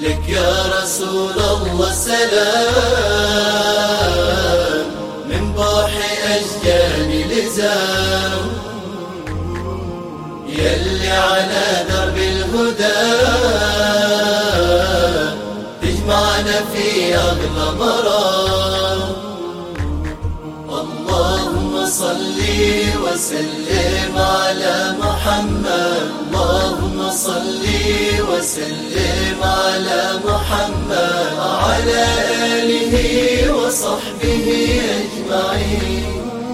لك يا رسول الله سلام. من بوحي أشجاني لزام. يلي على درب الهدى. تجمعنا في أغلى مرام اللهم صل وسلم على محمد. اللهم صل وسلم على محمد. وعلى آله وصحبه أجمعين.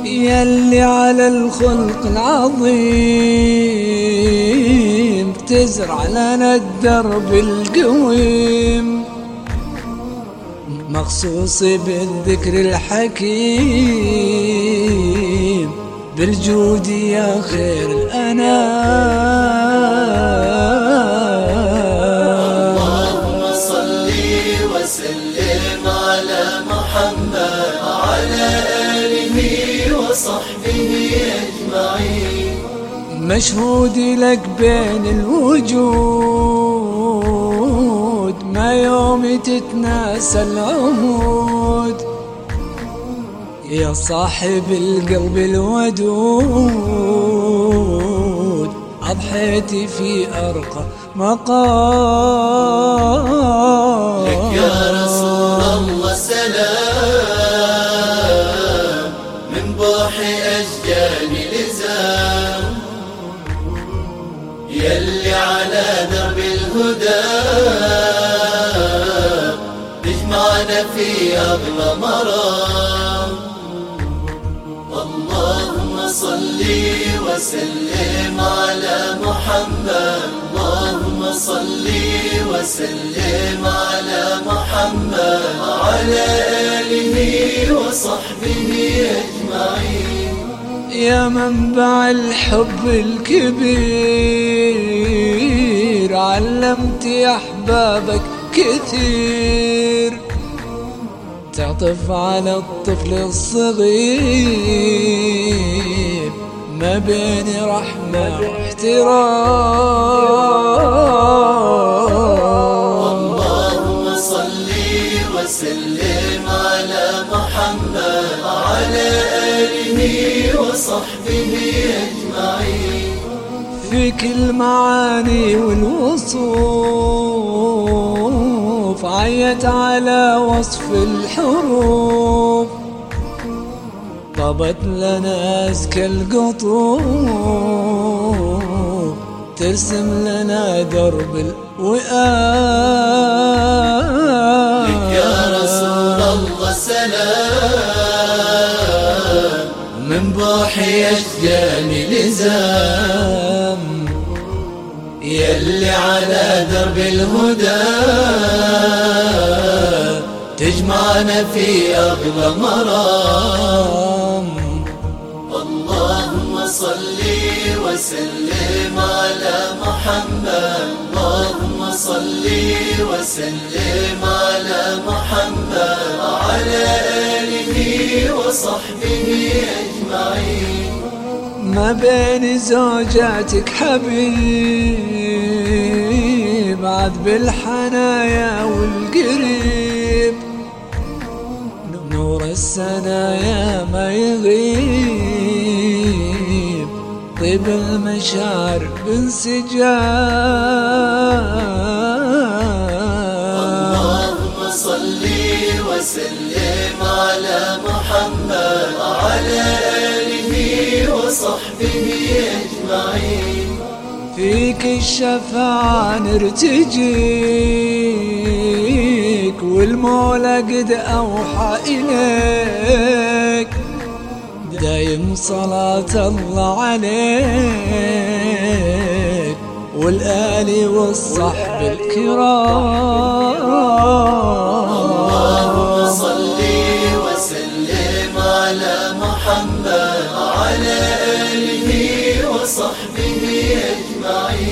يلي على الخلق العظيم تزرع لنا الدرب القويم. مخصوص بالذكر الحكيم. بالجود يا خير الأنام اللهم صل وسلم على محمد وعلى آله وصحبه أجمعين. مشهود لك بين الوجود ما يوم تتناسى العهود يا صاحب القلب الودود أضحيت في أرقى مقام. لك يا رسول الله سلام من بوحي أشجاني لزام يلي على درب الهدى تجمعنا في أغلى مرام وسلم على محمد. اللهم صل وسلم على محمد. وعلى آله وصحبه أجمعين. يا منبع الحب الكبير علمت أحبابك كثير. تعطف على الطفل الصغير. ما بين رحمة واحترام. اللهم صل وسلم على محمد وعلى آله وصحبه أجمعين. فيك المعاني والوصوف عيت على وصف الحروف. طبت لنا أزكى القطوف ترسم لنا درب الوئام. يا رسول الله سلام من بوحي أشجاني لزام. يلي على درب الهدى تجمعنا في أغلى مرام. صل وسلم على محمد. اللهم صل وسلم على محمد. وعلى آله وصحبه أجمعين. ما بين زوجاتك حبيب عاد بالحنايا والقريب. نور السنايا ما يغيب. طيب المشاعر بانسجام اللهم صل وسلم على محمد وعلى آله وصحبه أجمعين فيك الشفاعة نرتجيك والمولى قد أوحى إليك دايم صلاة الله عليك والآل والصحب الكرام. اللهم صل وسلم على محمد وعلى آله وصحبه أجمعين